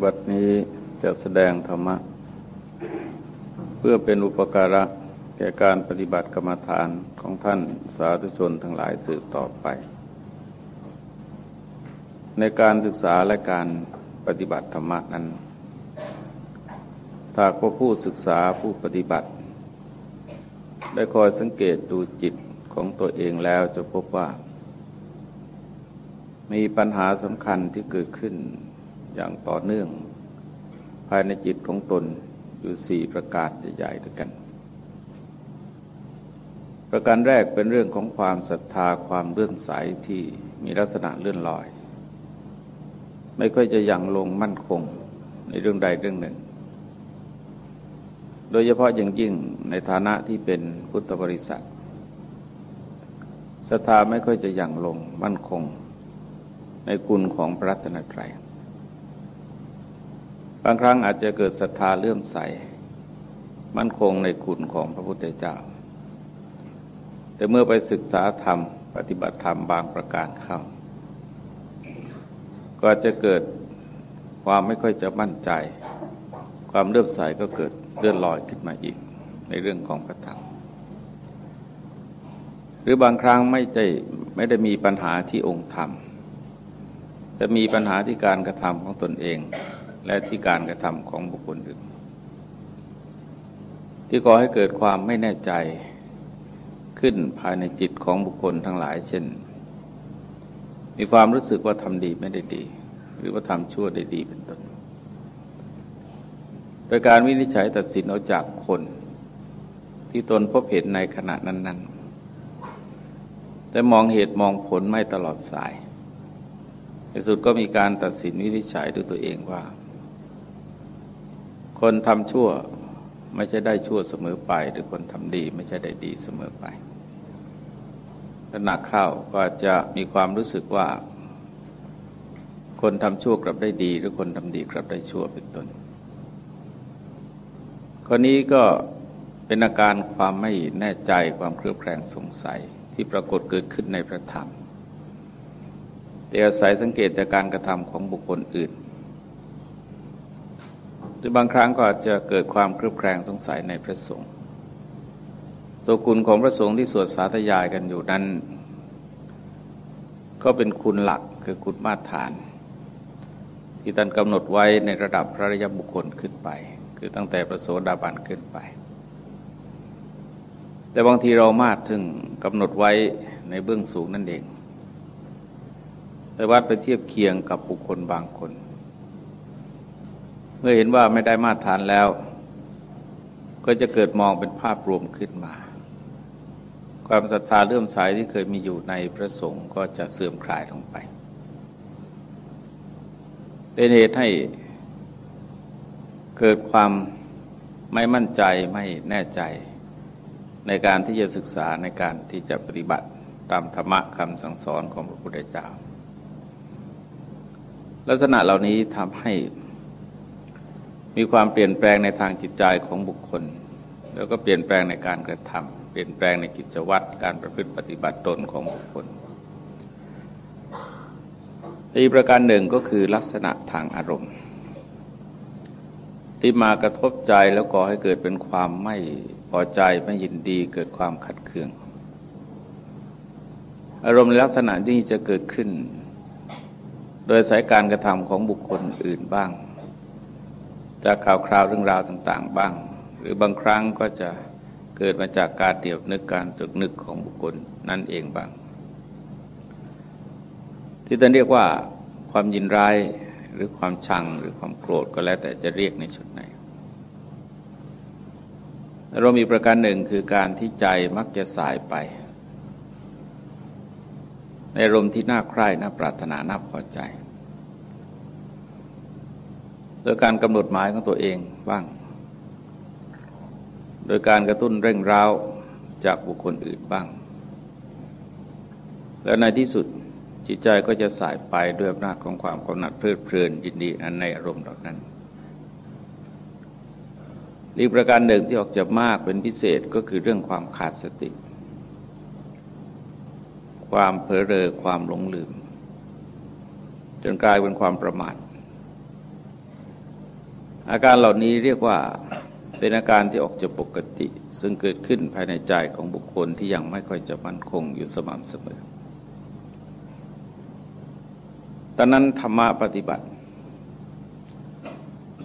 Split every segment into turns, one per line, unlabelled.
บัดนี้จะแสดงธรรมะ เพื่อเป็นอุปการะแก่การปฏิบัติกรรมฐานของท่านสาธุชนทั้งหลายสืบต่อไป ในการศึกษาและการปฏิบัติธรรมะนั้นถ้าว่าผู้ศึกษาผู้ปฏิบัติ ได้คอยสังเกตดูจิตของตัวเองแล้วจะพบว่า มีปัญหาสำคัญที่เกิดขึ้น อย่างต่อเนื่อง ภายในจิตของตนอยู่สี่ประการใหญ่ๆด้วยกัน ประการแรกเป็นเรื่องของความศรัทธาความเลื่อนใสที่มีลักษณะเลื่อนลอย ไม่ค่อยจะยังลงมั่นคงในเรื่องใดเรื่องหนึ่ง โดยเฉพาะอย่างยิ่งในฐานะที่เป็นพุทธบริษัทศรัทธาไม่ค่อยจะยังลงมั่นคงในคุณของพระรัตนตรัย บางครั้งอาจจะเกิดศรัทธาเลื่อมใส มั่นคงในคุณของพระพุทธเจ้า แต่เมื่อไปศึกษาธรรม ปฏิบัติธรรมบางประการเข้า ก็จะเกิดความไม่ค่อยจะมั่นใจ ความเลื่อมใสก็เกิดเลื่อนลอยขึ้นมาอีกในเรื่องของพระธรรม หรือบางครั้งไม่ใจไม่ได้มีปัญหาที่องค์ธรรม แต่มีปัญหาที่การกระทำของตนเอง และที่การกระทำของบุคคลอื่น ที่ก่อให้เกิดความไม่แน่ใจขึ้นภายในจิตของบุคคลทั้งหลาย เช่น มีความรู้สึกว่าทำดีไม่ได้ดี หรือว่าทำชั่วได้ดีเป็นต้น โดยการวินิจฉัยตัดสินเอาจากคน ที่ตนพบเห็นในขณะนั้น ๆ แต่มองเหตุมองผลไม่ตลอดสายในสุดก็มีการตัดสินวินิจฉัยด้วยตัวเองว่า คนทำชั่วไม่ใช่ได้ชั่วเสมอไป หรือคนทำดีไม่ใช่ได้ดีเสมอไปถ้าหนักเข้าก็จะมีความรู้สึกว่า คนทำชั่วกลับได้ดี หรือคนทำดีกลับได้ชั่วเป็นต้นข้อนี้ก็เป็นอาการความไม่แน่ใจความเครือบแคลงสงสัยที่ปรากฏเกิดขึ้นในพระธรรมแต่อาศัยสังเกตจากการกระทำของบุคคลอื่น รือบางครั้งก็อาจจะเกิดความเครือบแคลงสงสัยในพระสงฆ์ตัวคุณของพระสงฆ์ที่สวดสาธยายกันอยู่นั้น ก็เป็นคุณหลักคือคุณมาตรฐาน ที่ท่านกำหนดไว้ในระดับพระรยบุคคลขึ้นไป คือตั้งแต่พระโสดาบันขึ้นไป แต่บางทีเรามาถึงกำหนดไว้ในเบื้องสูงนั่นเองไปวัดไปเทียบเคียงกับบุคคลบางคน เมื่อเห็นว่าไม่ได้มาตรฐานแล้ว ก็จะเกิดมองเป็นภาพรวมขึ้นมา ความศรัทธาเลื่อมใสที่เคยมีอยู่ในพระสงฆ์ก็จะเสื่อมคลายลงไป เป็นเหตุให้เกิดความไม่มั่นใจไม่แน่ใจในการที่จะศึกษาในการที่จะปฏิบัติตามธรรมะคำสั่งสอนของพระพุทธเจ้า ลักษณะเหล่านี้ทำให้ มีความเปลี่ยนแปลงในทางจิตใจของบุคคล แล้วก็เปลี่ยนแปลงในการกระทำเปลี่ยนแปลงในกิจวัตรการประพฤติปฏิบัติตนของบุคคลอีกประการหนึ่งก็คือลักษณะทางอารมณ์ ที่มากระทบใจแล้วก่อให้เกิดเป็นความไม่พอใจไม่ยินดีเกิดความขัดเคือง อารมณ์ในลักษณะที่จะเกิดขึ้น โดยสายการกระทำของบุคคลอื่นบ้าง จากข่าวคราวเรื่องราวต่างๆ บ้าง หรือบางครั้งก็จะเกิดมาจากการเดี่ยวนึกการจุกนึกของบุคคลนั่นเองบ้าง ที่ท่านเรียกว่าความยินร้ายหรือความชังหรือความโกรธก็แล้วแต่จะเรียกในชุดไหนเรามีประการหนึ่งคือการที่ใจมักจะสายไป ในรมที่น่าใคร่น่าปรารถนาน่าพอใจ โดยการกำหนดหมายของตัวเองบ้าง โดยการกระตุ้นเร่งร้าวจากบุคคลอื่นบ้าง แล้วในที่สุดจิตใจก็จะสายไปด้วยอำนาจของความกำหนัดเพลิดเพลินยินดีอันในอารมณ์เหล่านั้นอีกประการหนึ่งที่ออกจะมากเป็นพิเศษก็คือเรื่องความขาดสติ ความเผลอเรอความหลงลืม จนกลายเป็นความประมาท อาการเหล่านี้เรียกว่าเป็นอาการที่ออกจากปกติ ซึ่งเกิดขึ้นภายในใจของบุคคลที่ยังไม่ค่อยจะมั่นคงอยู่สม่ำเสมอตอนนั้นธรรมะปฏิบัติ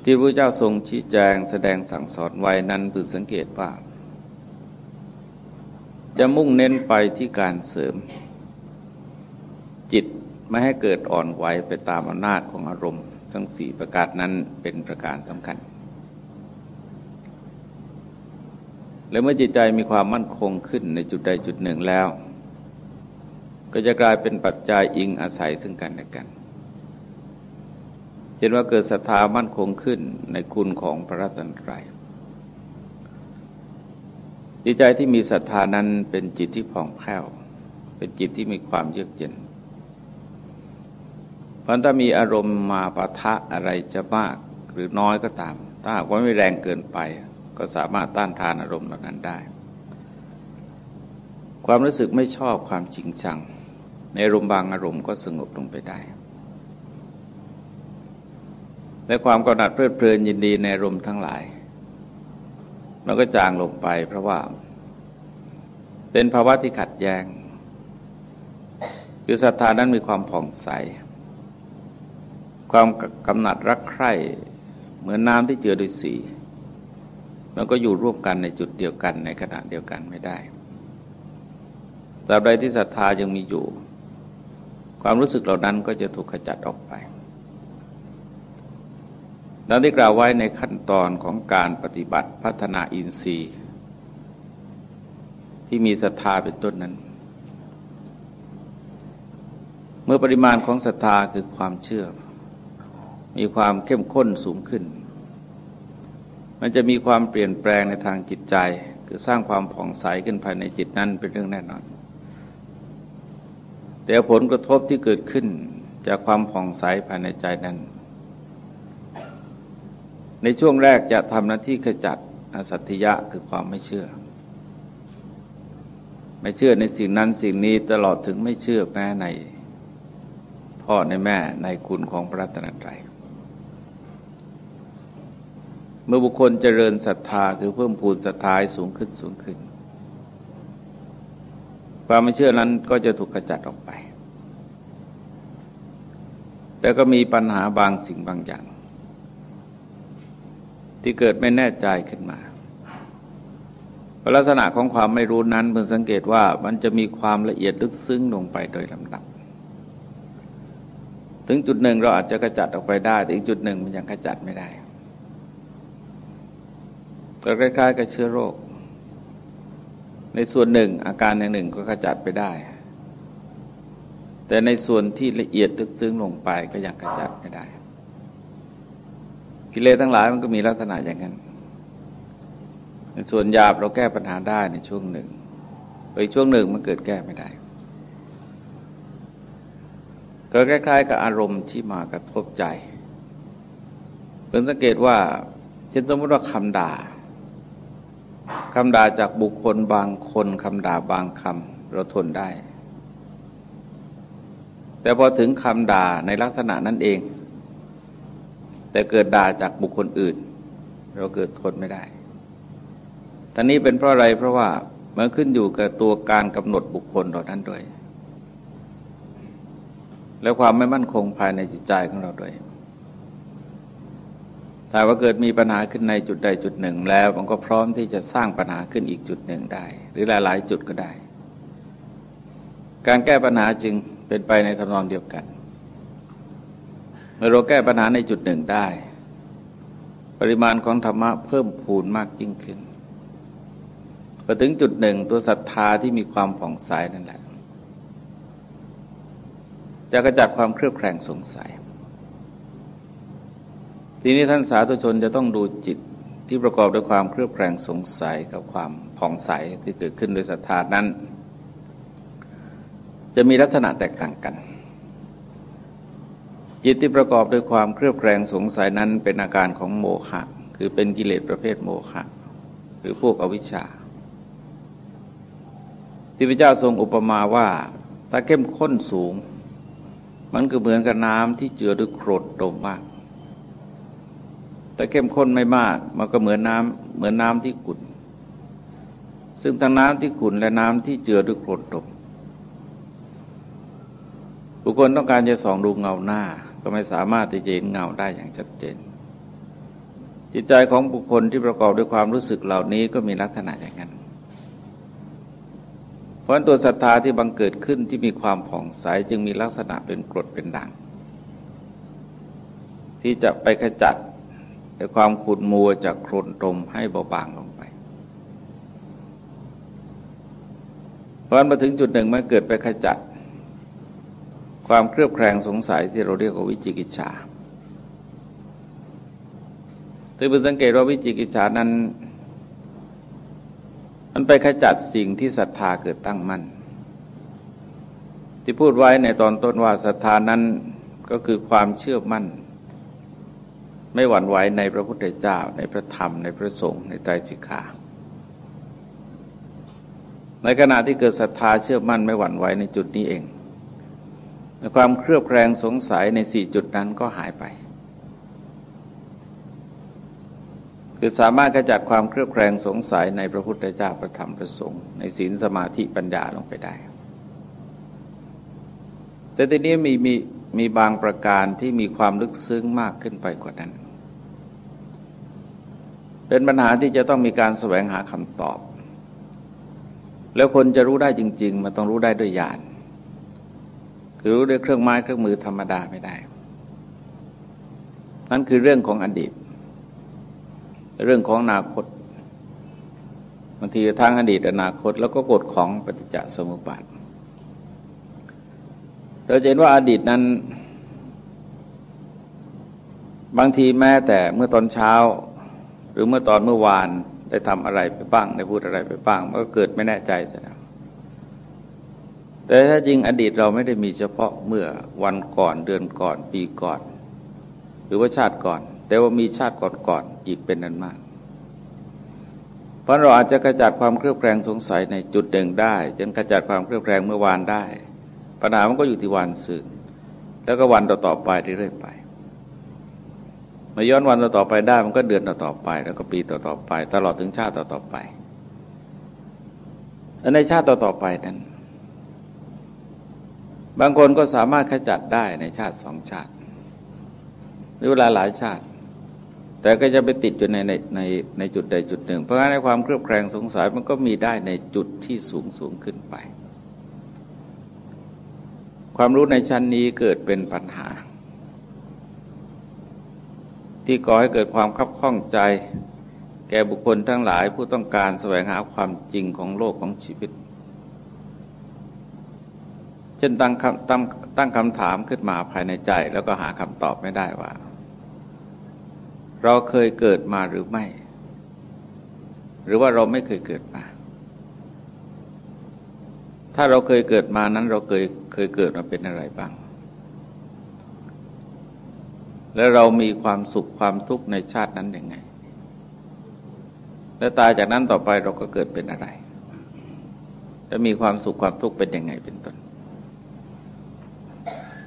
ที่พระเจ้าทรงชี้แจงแสดงสั่งสอนไว้นั้นพึงสังเกตว่า จะมุ่งเน้นไปที่การเสริม จิตไม่ให้เกิดอ่อนไหวไปตามอำนาจของอารมณ์ ทั้งสี่ประการนั้นเป็นประการสำคัญ และเมื่อจิตใจมีความมั่นคงขึ้นในจุดใดจุดหนึ่งแล้ว ก็จะกลายเป็นปัจจัยอิงอาศัยซึ่งกันและกันเช่นว่าเกิดศรัทธามั่นคงขึ้นในคุณของพระรัตนตรัยจิตใจที่มีศรัทธานั้นเป็นจิตที่ผ่องแผ้ว เป็นจิตที่มีความเยือกเย็น พราะถ้ามีอารมณ์มาปะทะอะไรจะมากหรือน้อยก็ตาม ถ้าหากว่าไม่แรงเกินไป ก็สามารถต้านทานอารมณ์เหล่านั้นได้ ความรู้สึกไม่ชอบความจริงจัง ในอารมณ์บางอารมณ์ก็สงบลงไปได้และความกำหนัดเพลิดเพลินยินดีในอารมณ์ทั้งหลายมันก็จางลงไปเพราะว่า เป็นภาวะที่ขัดแย้งคือศรัทธานั้นมีความผ่องใส ความกำหนัดรักใคร่เหมือนน้ำที่เจือด้วยสี มันก็อยู่ร่วมกันในจุดเดียวกันในขณะเดียวกันไม่ได้ตราบใดที่ศรัทธายังมีอยู่ ความรู้สึกเหล่านั้นก็จะถูกขจัดออกไปดังที่กล่าวไว้ในขั้นตอนของการปฏิบัติพัฒนาอินทรีย์ ที่มีศรัทธาเป็นต้นนั้น เมื่อปริมาณของศรัทธาคือความเชื่อ มีความเข้มข้นสูงขึ้น มันจะมีความเปลี่ยนแปลงในทางจิตใจ คือสร้างความผ่องใสขึ้นภายในจิตนั้นเป็นเรื่องแน่นอน แต่ผลกระทบที่เกิดขึ้นจากความผ่องใสภายในใจนั้น ในช่วงแรกจะทำหน้าที่ขจัดอสัตยะคือความไม่เชื่อ ไม่เชื่อในสิ่งนั้นสิ่งนี้ตลอดถึงไม่เชื่อแม้ในพ่อในแม่ในคุณของพระรัตนตรัย เมื่อบุคคลเจริญศรัทธาคือเพิ่มพูนศรัทธาสูงขึ้นสูงขึ้น ความไม่เชื่อนั้นก็จะถูกกระจัดออกไป แต่ก็มีปัญหาบางสิ่งบางอย่าง ที่เกิดไม่แน่ใจขึ้นมาลักษณะของความไม่รู้นั้นเพิ่งสังเกตว่ามันจะมีความละเอียดลึกซึ้งลงไปโดยลำดับ ถึงจุดหนึ่งเราอาจจะกระจัดออกไปได้ แต่อีกจุดหนึ่งมันยังกระจัดไม่ได้ ก็คล้าย ๆ กับเชื้อโรค ในส่วนหนึ่งอาการอย่างหนึ่งก็ขจัดไปได้ แต่ในส่วนที่ละเอียดลึกซึ้งลงไปก็ยังขจัดไม่ได้ กิเลสทั้งหลายมันก็มีลักษณะอย่างนั้น ในส่วนหยาบเราแก้ปัญหาได้ในช่วงหนึ่งไปช่วงหนึ่งมันเกิดแก้ไม่ได้ก็คล้ายๆ กับอารมณ์ที่มากระทบใจเพิ่งสังเกตว่าเช่นสมมติว่าคำด่า คำด่าจากบุคคลบางคนคำด่าบางคำเราทนได้ แต่พอถึงคำด่าในลักษณะนั้นเอง แต่เกิดด่าจากบุคคลอื่น เราเกิดทนไม่ได้ตอนนี้เป็นเพราะอะไรเพราะว่ามันขึ้นอยู่กับตัวการกำหนดบุคคลเหล่านั้นด้วย และความไม่มั่นคงภายในจิตใจของเราด้วย ถ้าว่าเกิดมีปัญหาขึ้นในจุดใดจุดหนึ่ง แล้วมันก็พร้อมที่จะสร้างปัญหาขึ้นอีกจุดหนึ่งได้ หรือหลายๆ จุดก็ได้ การแก้ปัญหาจึงเป็นไปในทำนองเดียวกัน เมื่อเราแก้ปัญหาในจุดหนึ่งได้ ปริมาณของธรรมะเพิ่มพูนมากยิ่งขึ้นพอถึงจุดหนึ่งตัวศรัทธาที่มีความผ่องใสนั่นแหละ จะกระจัดความเครือบแคลงสงสัย ทีนี้ท่านสาธุชนจะต้องดูจิตที่ประกอบด้วยความเครือบแคลงสงสัยกับความผ่องใสที่เกิดขึ้นโดยศรัทธานั้น จะมีลักษณะแตกต่างกัน จิตที่ประกอบด้วยความเครือบแคลงสงสัยนั้นเป็นอาการของโมฆะคือเป็นกิเลสประเภทโมฆะหรือพวกอวิชชา ที่พระเจ้าทรงอุปมาว่าถ้าเข้มข้นสูง มันก็เหมือนกับน้ำที่เจือด้วยโครดดมมาก แต่เข้มข้นไม่มาก มันก็เหมือนน้ำเหมือนน้ำที่ขุ่นซึ่งทั้งน้ำที่ขุ่นและน้ำที่เจือด้วยโคลนตมบุคคลต้องการจะส่องดูเงาหน้า ก็ไม่สามารถที่จะเห็นเงาได้อย่างชัดเจน จิตใจของบุคคลที่ประกอบด้วยความรู้สึกเหล่านี้ก็มีลักษณะอย่างนั้นเพราะตัวศรัทธาที่บังเกิดขึ้นที่มีความผ่องใสจึงมีลักษณะเป็นกรดเป็นด่างที่จะไปขจัด ในความขุ่นมัวจากโคลนตมให้เบาบางลงไปพอมาถึงจุดหนึ่งมันเกิดไปขจัด ความเครือบแคลงสงสัยที่เราเรียกว่าวิจิกิจฉาถือเป็นสังเกตว่าวิจิกิจฉานั้น มันไปขจัดสิ่งที่ศรัทธาเกิดตั้งมั่น ที่พูดไว้ในตอนต้นว่าศรัทธานั้นก็คือความเชื่อมั่น ไม่หวั่นไหวในพระพุทธเจ้า ในพระธรรมในพระสงฆ์ในใจสิกขาในขณะที่เกิดศรัทธาเชื่อมั่นไม่หวั่นไหวในจุดนี้เองความเครือบแคลงสงสัยในสี่จุดนั้นก็หายไป คือสามารถกระจัดความเครือบแคลงสงสัยในพระพุทธเจ้าพระธรรมพระสงฆ์ในศีลสมาธิปัญญาลงไปได้ แต่ทีนี้มีมีมีบางประการที่มีความลึกซึ้งมากขึ้นไปกว่านั้น เป็นปัญหาที่จะต้องมีการแสวงหาคำตอบ แล้วคนจะรู้ได้จริง ๆ มันต้องรู้ได้ด้วยญาณคือรู้ด้วยเครื่องไม้เครื่องมือธรรมดาไม่ได้ นั่นคือเรื่องของอดีต เรื่องของอนาคตบางทีทางอดีตอนาคต แล้วก็กฎของปฏิจจสมุปบาทเราจะเห็นว่าอดีตนั้น บางทีแม้แต่เมื่อตอนเช้า รือเมื่อตอนเมื่อวานได้ทำอะไรไปบ้างได้พูดอะไรไปบ้างมันก็เกิดไม่แน่ใจซะแล้วแต่ถ้าจริงอดีตเราไม่ได้มีเฉพาะเมื่อวันก่อนเดือนก่อนปีก่อน หรือว่าชาติก่อน แต่ว่ามีชาติก่อนๆอีกเป็นนั้นมากเพราะเราอาจจะกระจัดความเครือบแคลงสงสัยในจุดหนึ่งได้จนกระจัดความเครือบแคลงเมื่อวานได้ ปัญหามันก็อยู่ที่วันสื่อแล้วก็วันต่อๆไปเรื่อยๆไป มาย้อนวันต่อไปได้มันก็เดือนต่อไป แล้วก็ปีต่อๆไป ตลอดถึงชาติต่อๆไปในชาติต่อๆไปนั้น บางคนก็สามารถขจัดได้ในชาติสองชาติ หรือเวลาหลายชาติ แต่ก็จะไปติดอยู่ในในในในจุดใดจุดหนึ่ง เพราะงั้นในความเครือบแคลงสงสัยมันก็มีได้ในจุดที่สูงสูงขึ้นไป ความรู้ในชั้นนี้เกิดเป็นปัญหา ที่ก่อให้เกิดความคับข้องใจ แก่บุคคลทั้งหลายผู้ต้องการแสวงหาความจริงของโลกของชีวิต เช่นตั้งตั้งตั้งคำถามขึ้นมาภายในใจ แล้วก็หาคำตอบไม่ได้ว่า เราเคยเกิดมาหรือไม่ หรือว่าเราไม่เคยเกิดมา ถ้าเราเคยเกิดมานั้นเราเคยเคยเกิดมาเป็นอะไรบ้าง แล้วเรามีความสุขความทุกข์ในชาตินั้นยังไง แล้วตายจากนั้นต่อไปเราก็เกิดเป็นอะไรแล้วมีความสุขความทุกข์เป็นยังไงเป็นต้น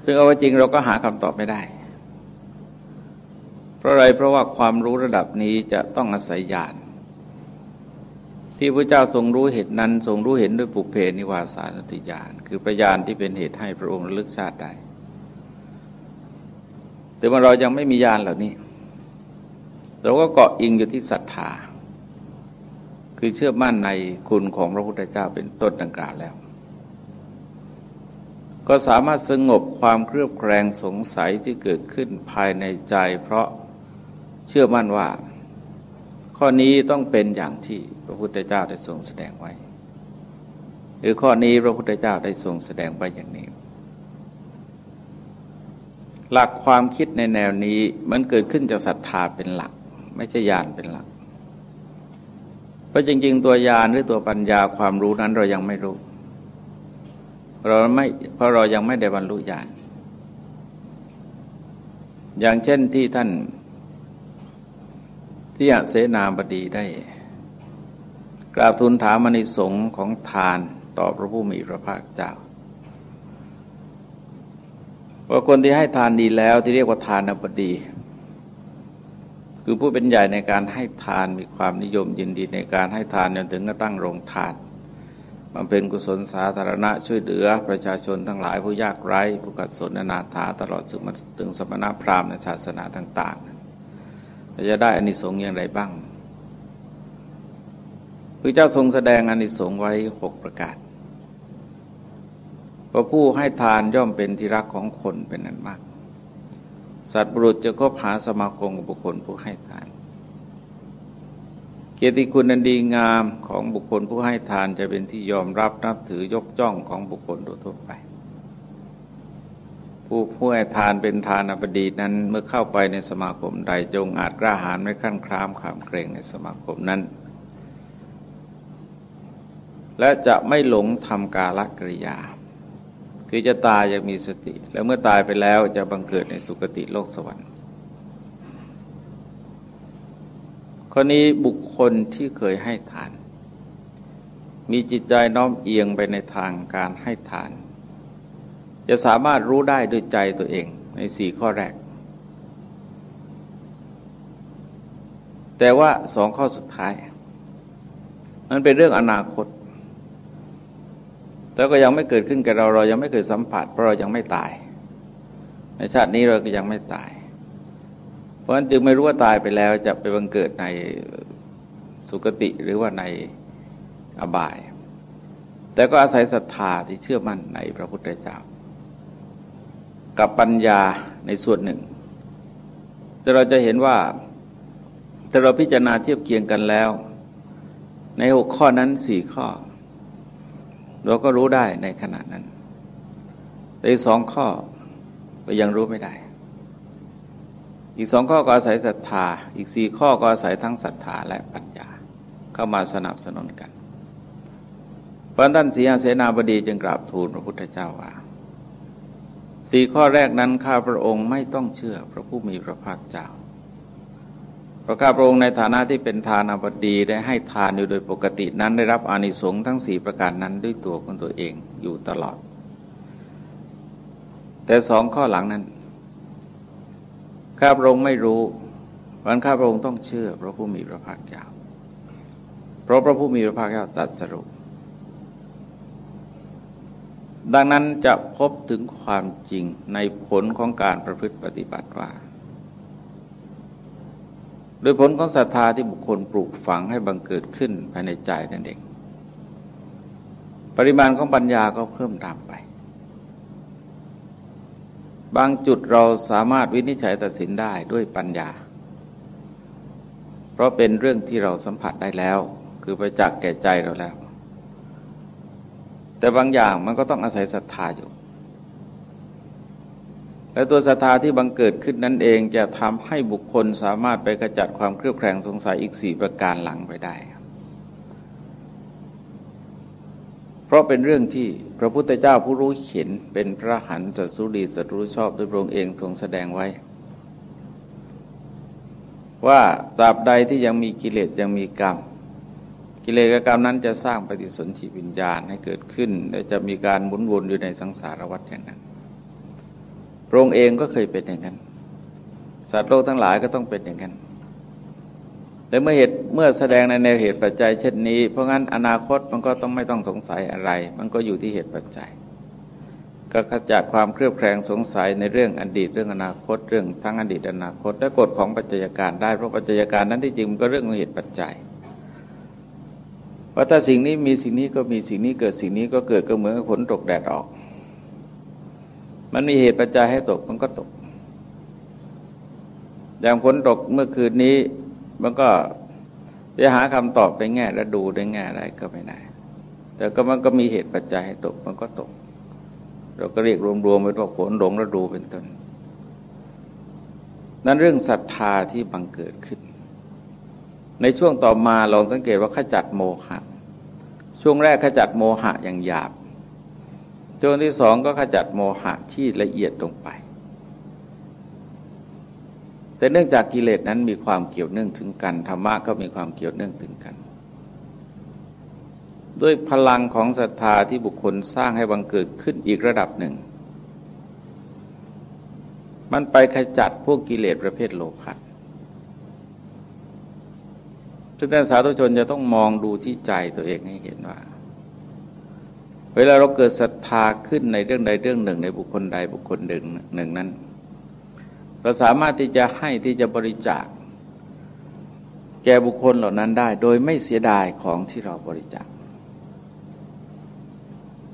ซึ่งเอาจริงเราก็หาคำตอบไม่ได้ เพราะอะไรเพราะว่าความรู้ระดับนี้จะต้องอาศัยญาณที่พระเจ้าทรงรู้เหตุนั้น ทรงรู้เห็นด้วยปุเพนิวาสานติญาณคือประญาณที่เป็นเหตุให้พระองค์ระลึกชาติได้ แต่ว่าเรายังไม่มีญาณเหล่านี้ เราก็เกาะอิงอยู่ที่ศรัทธา คือเชื่อมั่นในคุณของพระพุทธเจ้าเป็นต้นดังกล่าวแล้ว ก็สามารถสงบความเครือบแคลงสงสัยที่เกิดขึ้นภายในใจ เพราะเชื่อมั่นว่า ข้อนี้ต้องเป็นอย่างที่พระพุทธเจ้าได้ทรงแสดงไว้ หรือข้อนี้พระพุทธเจ้าได้ทรงแสดงไว้อย่างนี้ หลักความคิดในแนวนี้มันเกิดขึ้นจากศรัทธาเป็นหลัก ไม่ใช่ญาณเป็นหลัก เพราะจริง ๆ ตัวญาณหรือตัวปัญญาความรู้นั้นเรายังไม่รู้ เราไม่เพราะเรายังไม่ได้บรรลุญาณอย่างเช่นที่ท่านที่เสนาบดีได้ กราบทูลถามมณิสงของทานต่อพระผู้มีพระภาคเจ้า ว่าคนที่ให้ทานดีแล้วที่เรียกว่าทานบดี คือผู้เป็นใหญ่ในการให้ทานมีความนิยมยินดีในการให้ทานจนถึงกรตั้งโรงทานมันเป็นกุศลสาธารณะช่วยเหลือประชาชนทั้งหลายผู้ยากไร้ ผู้กัดสนอนาถาตลอดถึงสมณพราหมณ์ในศาสนาต่างๆจะได้อานิสงส์อย่างไรบ้างพระเจ้าทรงแสดงอานิสงส์ไว้หกประการ พระผู้ให้ทานย่อมเป็นที่รักของคนเป็นนั้นมาก สัตว์บุรุษจะคบหาสมาคมกับบุคคลผู้ให้ทาน เกียรติคุณนันดีงามของบุคคลผู้ให้ทานจะเป็นที่ยอมรับนับถือยกจ้องของบุคคลโดยทั่วไปผู้ผู้ให้ทานเป็นทานอบดีนั้นเมื่อเข้าไปในสมาคมใดจงอาจกล้าหาญไม่ขั้นครามขามเกรงในสมาคมนั้น และจะไม่หลงทำกาลกริยา คือจะตายย่างมีสติ แล้วเมื่อตายไปแล้วจะบังเกิดในสุคติโลกสวรรค์ข้อนี้บุคคลที่เคยให้ทาน มีจิตใจน้อมเอียงไปในทางการให้ทาน จะสามารถรู้ได้ด้วยใจตัวเองในสี่ข้อแรก แต่ว่าสองข้อสุดท้าย มันเป็นเรื่องอนาคต แล้วก็ยังไม่เกิดขึ้นกับเราเรายังไม่เคยสัมผัส เพราะเรายังไม่ตาย ในชาตินี้เราก็ยังไม่ตาย เพราะฉะนั้นจึงไม่รู้ว่าตายไปแล้วจะไปบังเกิดในสุคติหรือว่าในอบาย แต่ก็อาศัยศรัทธาที่เชื่อมั่นในพระพุทธเจ้า กับปัญญาในส่วนหนึ่ง แต่เราจะเห็นว่าถ้าเราพิจารณาเทียบเคียงกันแล้ว ในหกข้อนั้นสี่ข้อ เราก็รู้ได้ในขณะนั้น แต่อีกสองข้อก็ยังรู้ไม่ได้ อีกสองข้อก็อาศัยศรัทธา อีกสี่ข้อก็อาศัยทั้งศรัทธาและปัญญา เข้ามาสนับสนุนกันพระท่านสีอาเสนาบดีจึงกราบทูลพระพุทธเจ้าว่าสี่ข้อแรกนั้นข้าพระองค์ไม่ต้องเชื่อพระผู้มีพระภาคเจ้า พระข้าพระองค์ในฐานะที่เป็นทานบดีได้ให้ทานอยู่โดยปกตินั้นได้รับอานิสงส์ทั้งสี่ประการนั้นด้วยตัวของตัวเองอยู่ตลอด แต่สองข้อหลังนั้นข้าพระองค์ไม่รู้วันข้าพระองค์ต้องเชื่อพระผู้มีพระภาคเจ้า เพราะพระผู้มีพระภาคเจ้าตรัสรุป ดังนั้นจะพบถึงความจริงในผลของการประพฤติปฏิบัติว่า โดยผลของศรัทธาที่บุคคลปลูกฝังให้บังเกิดขึ้นภายในใจนั่นเอง ปริมาณของปัญญาก็เพิ่มตามไป บางจุดเราสามารถวินิจฉัยตัดสินได้ด้วยปัญญา เพราะเป็นเรื่องที่เราสัมผัสได้แล้ว คือไปจักแก่ใจเราแล้ว แต่บางอย่างมันก็ต้องอาศัยศรัทธาอยู่ และตัวศรัทธาที่บังเกิดขึ้นนั้นเองจะทำให้บุคคลสามารถไปกระจัดความเครียดแคลงสงสัยอีกสี่ประการหลังไปได้ เพราะเป็นเรื่องที่พระพุทธเจ้าผู้รู้เห็นเป็นพระหันจัสุรีสัตรู้ชอบด้วยพระองค์เองทรงแสดงไว้ ว่าตราบใดที่ยังมีกิเลสยังมีกรรม กิเลสกรรมนั้นจะสร้างปฏิสนธิวิญญาณให้เกิดขึ้น และจะมีการหมุนวนอยู่ในสังสารวัฏอย่างนั้น พระองค์เองก็เคยเป็นอย่างนั้น สัตว์โลกทั้งหลายก็ต้องเป็นอย่างนั้นแต่เมื่อเหตุเมื่อแสดงในแนวเหตุปัจจัยเช่นนี้ เพราะงั้นอนาคตมันก็ต้องไม่ต้องสงสัยอะไร มันก็อยู่ที่เหตุปัจจัย ก็ขจัดความเครือบแคลงสงสัยในเรื่องอดีตเรื่องอนาคต เรื่องทั้งอดีตอนาคตและกฎของปัจจัยการได้เพราะปัจจัยการนั้นที่จริงมันก็เรื่องของเหตุปัจจัยว่าถ้าสิ่งนี้มีสิ่งนี้ก็มีสิ่งนี้เกิดสิ่งนี้ก็เกิดก็เหมือนกับฝนตกแดดออก มันมีเหตุปัจจัยให้ตกมันก็ตก อย่างฝนตกเมื่อคืนนี้ มันก็จะหาคำตอบได้แง่และดูได้ง่อะไรก็ไม่ได้ แต่ก็มันก็มีเหตุปัจจัยให้ตกมันก็ตก เราก็เรียกรวมๆไปว่าฝนหลงและดูเป็นต้น นั้นเรื่องศรัทธาที่บังเกิดขึ้น ในช่วงต่อมาลองสังเกตว่าขจัดโมหะ ช่วงแรกขจัดโมหะอย่างหยาบ จนที่สองก็ขจัดโมหะที่ละเอียดลงไป แต่เนื่องจากกิเลสนั้นมีความเกี่ยวเนื่องถึงกันธรรมะก็มีความเกี่ยวเนื่องถึงกัน ด้วยพลังของศรัทธาที่บุคคลสร้างให้บังเกิดขึ้นอีกระดับหนึ่ง มันไปขจัดพวกกิเลสประเภทโลภะทุกท่านสาธุชนจะต้องมองดูที่ใจตัวเองให้เห็นว่า เวลาเราเกิดศรัทธาขึ้นในเรื่องใดเรื่องหนึ่ง ในบุคคลใดบุคคลหนึ่งหนึ่งนั้น เราสามารถที่จะให้ที่จะบริจาค แก่บุคคลเหล่านั้นได้ โดยไม่เสียดายของที่เราบริจาค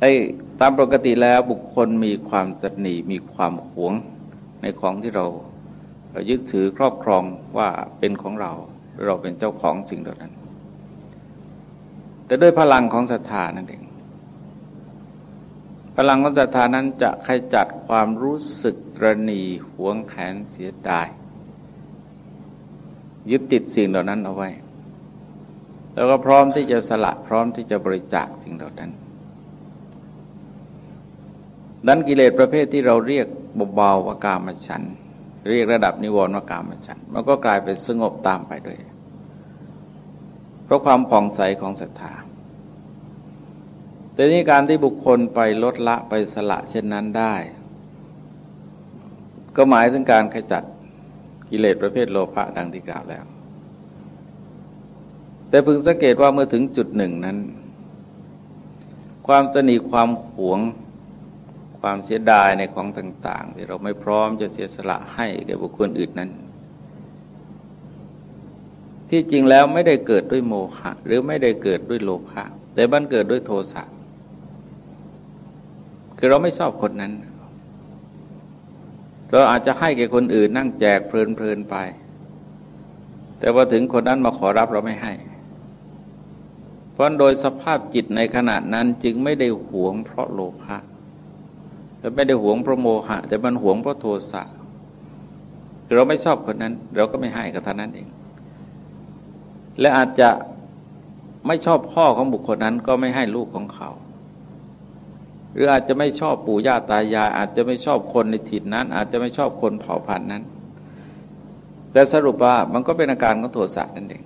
ไอ้ตามปกติแล้วบุคคลมีความสนีมีความหวงในของที่เราเรายึดถือครอบครองว่าเป็นของเราเราเป็นเจ้าของสิ่งเหล่านั้น แต่ด้วยพลังของศรัทธานั่นเอง พลังของศรัทธานั้นจะขจัดความรู้สึกระนีหวงแขนเสียดาย ยึดติดสิ่งเหล่านั้นเอาไว้ แล้วก็พร้อมที่จะสละพร้อมที่จะบริจาคสิ่งเหล่านั้นนั้นกิเลสประเภทที่เราเรียกเบาๆว่ากามฉัน เรียกระดับนิวรณ์ว่ากามฉัน มันก็กลายเป็นสงบตามไปด้วย เพราะความผ่องใสของศรัทธา แต่นี้การที่บุคคลไปลดละไปสละเช่นนั้นได้ ก็หมายถึงการขจัดกิเลสประเภทโลภะดังที่กล่าวแล้ว แต่พึงสังเกตว่าเมื่อถึงจุดหนึ่งนั้น ความสนิทความหวง ความเสียดายในของต่าง ๆ ที่เราไม่พร้อมจะเสียสละให้แก่บุคคลอื่นนั้น ที่จริงแล้วไม่ได้เกิดด้วยโมหะ หรือไม่ได้เกิดด้วยโลภะแต่บันเกิดด้วยโทสะ คือเราไม่ชอบคนนั้น เราอาจจะให้แก่คนอื่นนั่งแจกเพลินๆไป แต่ว่าถึงคนนั้นมาขอรับเราไม่ให้ เพราะโดยสภาพจิตในขณะนั้นจึงไม่ได้หวงเพราะโลภะแต่ไม่ได้หวงเพราะโมหะ แต่มันหวงเพราะโทสะเราไม่ชอบคนนั้น เราก็ไม่ให้กับท่านนั้นเอง และอาจจะไม่ชอบพ่อของบุคคลนั้นก็ไม่ให้ลูกของเขา หรืออาจจะไม่ชอบปู่ย่าตายายอาจจะไม่ชอบคนในถิ่นนั้น อาจจะไม่ชอบคนเผ่าพันธุ์นั้น แต่สรุปว่ามันก็เป็นอาการของโทสะนั่นเอง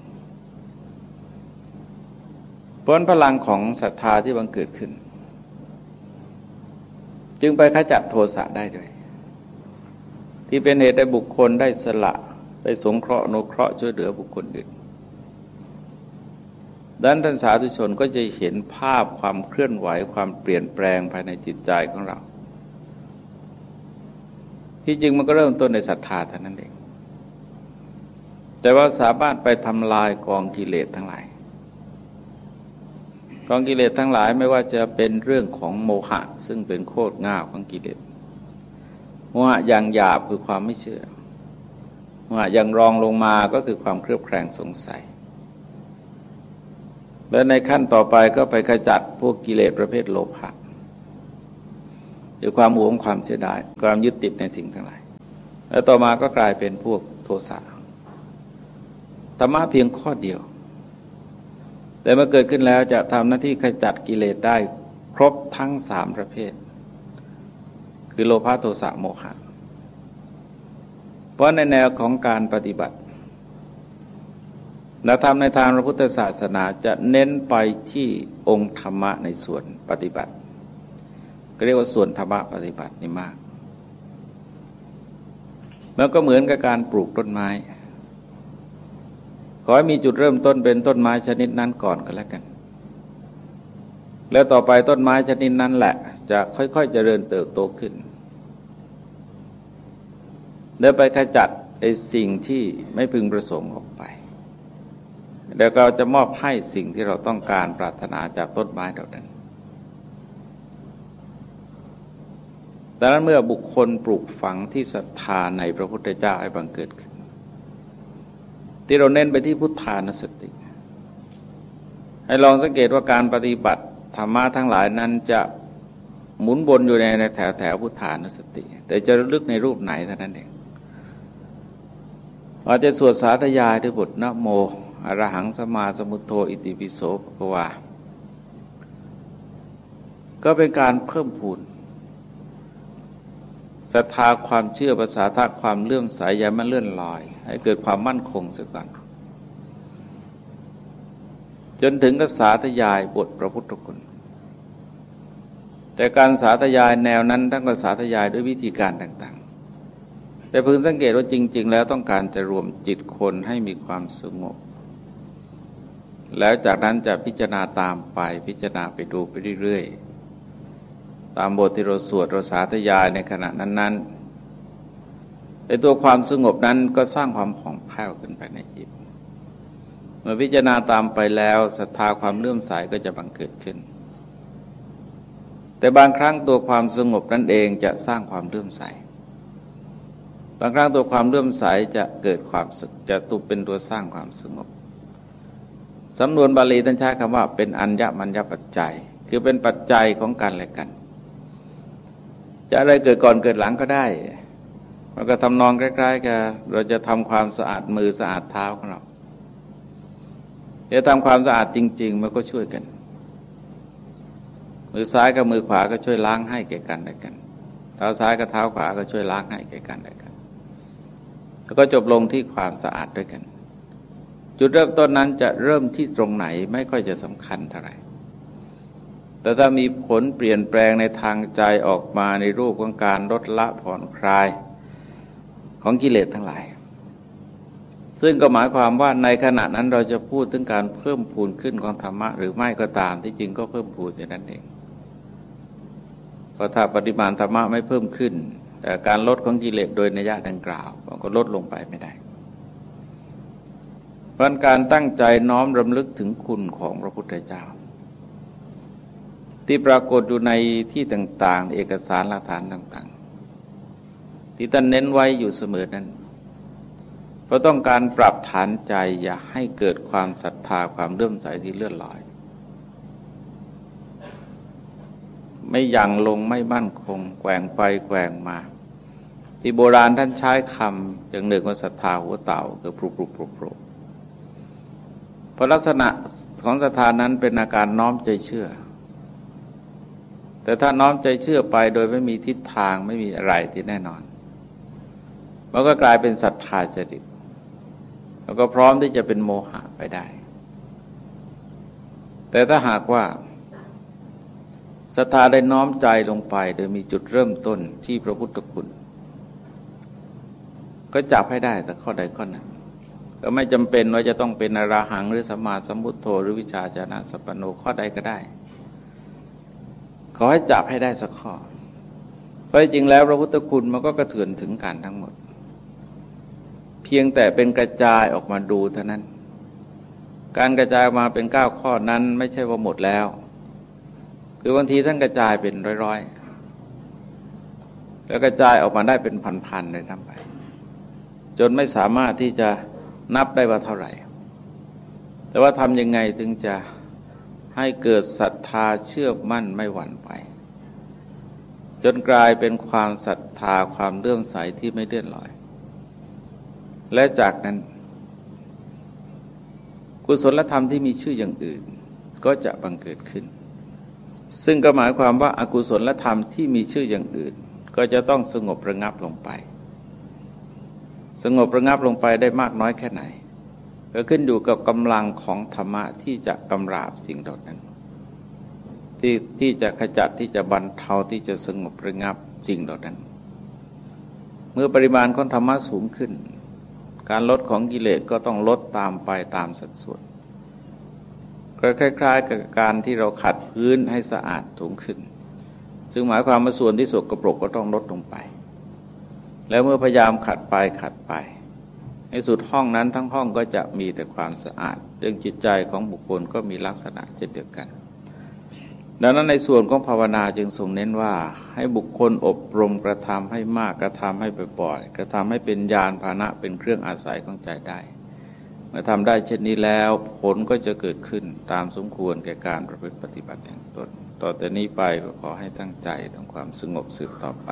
เพราะพลังของศรัทธาที่บังเกิดขึ้น จึงไปขจัดโทสะได้ด้วย ที่เป็นเหตุให้บุคคลได้สละ ไปสงเคราะห์นุเคราะห์ช่วยเหลือบุคคลอื่น ดังนั้นท่านสาธุชนก็จะเห็นภาพความเคลื่อนไหวความเปลี่ยนแปลงภายในจิตใจของเรา ที่จริงมันก็เริ่มต้นในศรัทธาเท่านั้นเอง แต่ว่าสามารถไปทำลายกองกิเลสทั้งหลาย กองกิเลสทั้งหลายไม่ว่าจะเป็นเรื่องของโมหะ ซึ่งเป็นโคตรง่าของกิเลส โมหะอย่างหยาบคือความไม่เชื่อ โมหะอย่างรองลงมาก็คือความเครือบแคลงสงสัย และในขั้นต่อไปก็ไปขจัดพวกกิเลสประเภทโลภะหรือความหวงความเสียดาย ความยึดติดในสิ่งทั้งหลาย แล้วต่อมาก็กลายเป็นพวกโทสะธรรมะเพียงข้อเดียว แต่เมื่อเกิดขึ้นแล้วจะทำหน้าที่ขจัดกิเลสได้ครบทั้งสามประเภท คือโลภะโทสะโมหะเพราะในแนวของการปฏิบัติ และทำในทางพระพุทธศาสนาจะเน้นไปที่องค์ธรรมะในส่วนปฏิบัติเรียกว่าส่วนธรรมะปฏิบัตินี่มากแล้วก็เหมือนกับการปลูกต้นไม้ ขอให้มีจุดเริ่มต้นเป็นต้นไม้ชนิดนั้นก่อนก็แล้วกัน แล้วต่อไปต้นไม้ชนิดนั้นแหละ จะค่อยๆเจริญเติบโตขึ้นเดินไปขจัดไอ้สิ่งที่ไม่พึงประสงค์ออกไป เดี๋ยวเราจะมอบให้สิ่งที่เราต้องการปรารถนาจากต้นไม้เหล่านั้นดังนั้นเมื่อบุคคลปลูกฝังที่ศรัทธาในพระพุทธเจ้าให้บังเกิดขึ้น ที่เราเน้นไปที่พุทธานุสติ ให้ลองสังเกตว่าการปฏิบัติธรรมะทั้งหลายนั้นจะหมุนบนอยู่ในแถวแถวพุทธานุสติ แต่จะลึกในรูปไหนเท่านั้นเองอาจจะสวดสาธยายด้วยบทนะโม อรหังสมาสมุทโธอิติปิโสภควาก็เป็นการเพิ่มพูนศรัทธาความเชื่อภาษาทักความเลื่อมใสอย่ามันเลื่อนลอย ให้เกิดความมั่นคงสักก่อนจนถึงกษาทยายบทพระพุทธคุณ แต่การสาธยายแนวนั้นทั้งก็สาธยายด้วยวิธีการต่างๆ แต่พึงสังเกตว่าจริง ๆ แล้วต้องการจะรวมจิตคนให้มีความสงบ แล้วจากนั้นจะพิจารณาตามไปพิจารณาไปดูไปเรื่อยๆ ตามบทที่เราสวดเราสาธยายในขณะนั้นๆในตัวความสงบนั้นก็สร้างความผ่องแผ้วขึ้นไปในจิต เมื่อพิจารณาตามไปแล้วศรัทธาความเลื่อมใสก็จะบังเกิดขึ้น แต่บางครั้งตัวความสงบนั่นเองจะสร้างความเลื่อมใส บางครั้งตัวความเลื่อมใสจะเกิดความสุขจะตุเป็นตัวสร้างความสงบ สำนวนบาลีท่านใช้คำว่า เป็นอัญญมัญญปัจจัย คือเป็นปัจจัยของกันและกัน จะอะไรเกิดก่อนเกิดหลังก็ได้มันก็ทำนองใกล้ๆกับเราจะทำความสะอาดมือสะอาดเท้าของเราจะทำความสะอาดจริง ๆ มันก็ช่วยกัน มือซ้ายกับมือขวาก็ช่วยล้างให้แก่กันและกัน เท้าซ้ายกับเท้าขวาก็ช่วยล้างให้แก่กันและกัน แล้วก็จบลงที่ความสะอาดด้วยกัน จุดเริ่มต้นนั้นจะเริ่มที่ตรงไหนไม่ค่อยจะสำคัญเท่าไหร่ แต่ถ้ามีผลเปลี่ยนแปลงในทางใจออกมาในรูปของการลดละผ่อนคลายของกิเลสทั้งหลาย ซึ่งก็หมายความว่าในขณะนั้นเราจะพูดถึงการเพิ่มพูนขึ้นของธรรมะ หรือไม่ก็ตามที่จริงก็เพิ่มพูนอย่างนั้นเองเพราะถ้าปฏิมาณธรรมะไม่เพิ่มขึ้น แต่การลดของกิเลสโดยนัยยะดังกล่าวมันก็ลดลงไปไม่ได้ ราะการตั้งใจน้อมรำลึกถึงคุณของพระพุทธเจ้า ที่ปรากฏอยู่ในที่ต่างๆ เอกสารหลักฐานต่าง ๆ ที่ท่านเน้นไว้อยู่เสมอนั้น เพราะต้องการปรับฐานใจอย่าให้เกิดความศรัทธาความเลื่อมใสที่เลื่อนลอย ไม่ยังลงไม่มั่นคงแกว่งไปแกว่งมา ที่โบราณท่านใช้คำอย่างหนึ่งว่าศรัทธาหัวเต่าคือปลุกปลุกปลุกปลุก ราะลักษณะของศรัทธานั้นเป็นอาการน้อมใจเชื่อ แต่ถ้าน้อมใจเชื่อไปโดยไม่มีทิศทางไม่มีอะไรที่แน่นอน มันก็กลายเป็นศรัทธาจริต แล้วก็พร้อมที่จะเป็นโมหะไปได้ แต่ถ้าหากว่าศรัทธาได้น้อมใจลงไป โดยมีจุดเริ่มต้นที่พระพุทธคุณ ก็จับให้ได้แต่ข้อใดข้อหนึ่ง ก็ไม่จำเป็นว่าจะต้องเป็นอราหังหรือสมาสัมพุทโธหรือวิชาจานะสัพโนข้อใดก็ได้ ขอให้จับให้ได้สักข้อ เพราะจริงแล้วพระพุทธคุณมันก็กระเทือนถึงการทั้งหมด เพียงแต่เป็นกระจายออกมาดูเท่านั้น การกระจายมาเป็นเก้าข้อนั้นไม่ใช่ว่าหมดแล้ว คือบางทีท่านกระจายเป็นร้อยๆแล้วกระจายออกมาได้เป็นพันๆเลยทั้งไปจนไม่สามารถที่จะ นับได้ว่าเท่าไหร่ แต่ว่าทำยังไงถึงจะให้เกิดศรัทธาเชื่อมั่นไม่หวั่นไป จนกลายเป็นความศรัทธาความเลื่อมใสที่ไม่เลื่อนลอย และจากนั้น กุศลธรรมที่มีชื่ออย่างอื่นก็จะบังเกิดขึ้น ซึ่งก็หมายความว่าอากุศลธรรมที่มีชื่ออย่างอื่น ก็จะต้องสงบระงับลงไป สงบระงับลงไปได้มากน้อยแค่ไหน ก็ขึ้นอยู่กับกำลังของธรรมะที่จะกำราบสิ่งเหล่านั้น ที่ที่จะขจัดที่จะบรรเทาที่จะสงบระงับสิ่งเหล่านั้น เมื่อปริมาณของธรรมะสูงขึ้น การลดของกิเลสก็ต้องลดตามไปตามสัดส่วนคล้าย ๆ กับการที่เราขัดพื้นให้สะอาดถุงขึ้น ซึ่งหมายความว่าส่วนที่สกรปรกก็ต้องลดลงไป แล้วเมื่อพยายามขัดไปขัดไป ในสุดห้องนั้นทั้งห้องก็จะมีแต่ความสะอาด เรื่องจิตใจของบุคคลก็มีลักษณะเช่นเดียวกัน ดังนั้นในส่วนของภาวนาจึงทรงเน้นว่าให้บุคคลอบรมกระทำให้มากกระทำให้บ่อยๆกระทำให้เป็นญาณภาณะเป็นเครื่องอาศัยของใจได้ เมื่อทำได้เช่นนี้แล้วผลก็จะเกิดขึ้นตามสมควรแก่การประพฤติปฏิบัติแห่งตน ต่อแต่นี้ไปก็ขอให้ตั้งใจทำความสงบสืบต่อไป